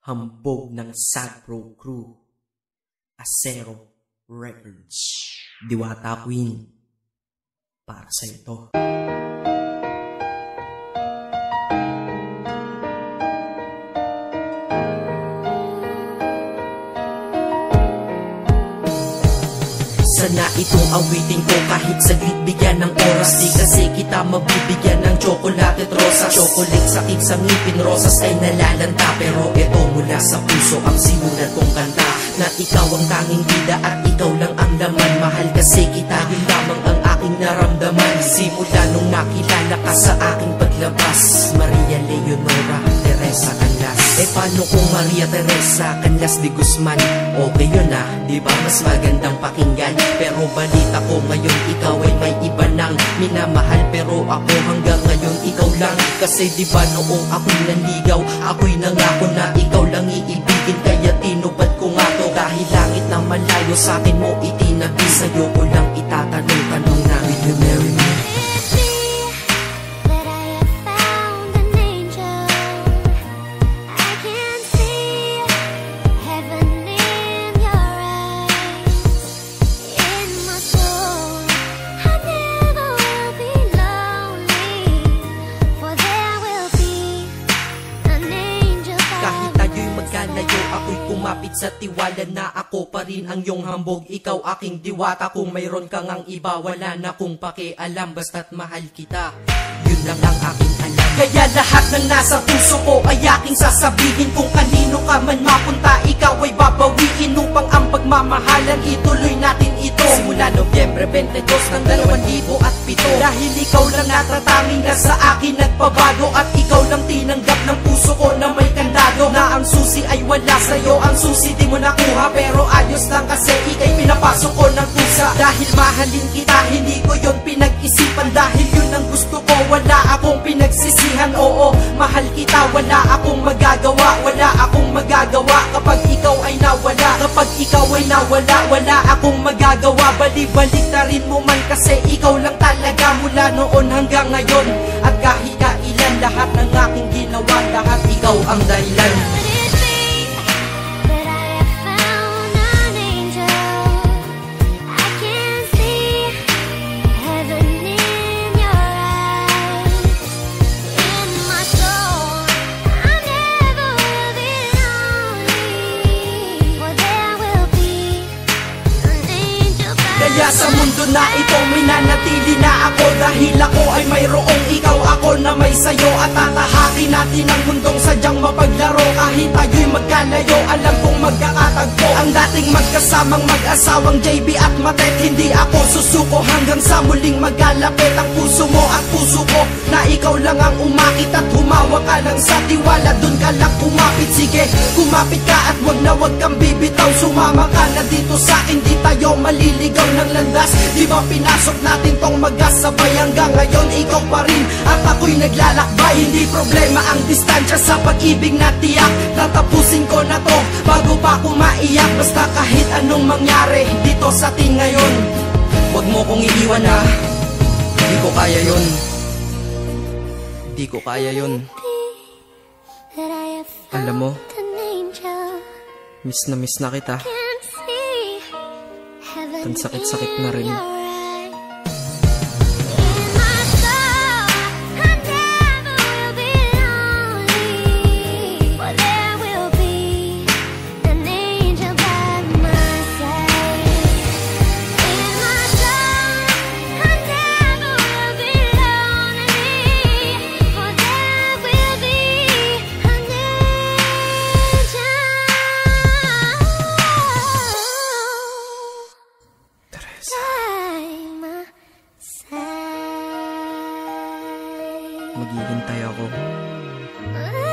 Hambog ng Sagpro Crew. Acero Records. Diwata Queen. Para sa ito. Sana itong awitin ko. Kahit saglit bigyan ng oras. Di kasi kita mabibigyan ng tsokolate at rosas Chocolate sakit sa ngipin, rosas ay nalalanta. Pero ito mula sa puso ang simulat kong kanta. Na ikaw ang tanging bida at ikaw lang ang laman. Mahal kasi kita, yun lamang ang aking naramdaman. Simula nung nakilala ka sa aking paglabas Maria Leonora paano kung Maria Teresa Canlas de Guzman? Okay yun ah, di ba? Mas magandang pakinggan. Pero balita ko ngayon ikaw ay may iba nang minamahal. Pero ako hanggang ngayon ikaw lang. Kasi di ba noong ako'y nanligaw Ako'y nangako na ikaw lang iibigin. Kaya tinupad ko nga to Dahil langit na malayo sa akin mo itinabi. Sa'yo ko lang itatanong-tanong na Will you marry me? Ako'y kumapit sa tiwala na ako pa rin ang iyong hambog. Ikaw aking diwata. Kung mayroon kang ang iba Wala na kong pakialam. Basta't mahal kita. Yun lang ang aking alam. Kaya lahat ng nasa puso ko Ay aking sasabihin. Kung kanino ka man mapunta Ikaw ay babawiin Upang ang pagmamahalan ito 22 ng 2007 Dahil ikaw lang natatanging na sa akin nagpabago At ikaw lang tinanggap ng puso ko na may kandado. Na ang susi ay wala sa'yo Ang susi di mo nakuha. Pero ayos lang kasi ikay pinapasok ko ng pusa. Dahil mahalin kita Hindi ko yon pinag-isipan. Dahil yun ang gusto ko Wala akong pinagsisihan. Oo, mahal kita Wala akong magagawa. Wala akong magagawa Kapag ikaw ay nawala. Kapag ikaw ay nawala Wala akong magagawa. Bali-balik Mula noon hanggang ngayon. At kahit kailan Lahat ng aking ginawa Lahat ikaw ang dahilan. Kaya sa mundo na ito minanatili sayo At tatahakin natin ang mundong sadyang mapaglaro. Kahit tayo'y magkalayo alam kong magkakatagpo. Ang dating magkasamang mag-asawang JB at Matet Hindi ako susuko. Hanggang sa muling magkalapit Ang puso mo at puso ko na ikaw lang ang umakit At humawak ka lang sa tiwala. Dun ka lang kumapit. Sige kumapit ka at wag na wag kang bibitaw. Sumama ka na dito sa akin maliligaw ng landas. Di ba pinasok natin tong magkasabay Hanggang ngayon ikaw pa rin At ako'y naglalakbay. Hindi problema ang distansya sa pag-ibig na tiyak. Tatapusin ko na to Bago pa ako maiyak. Basta kahit anong mangyari Dito sa atin ngayon. Huwag mo kong iiwan ha Di ko kaya yun. Di ko kaya yun. Alam mo, miss na miss na kita Ang sakit-sakit na rin. Maghihintay ako Ah.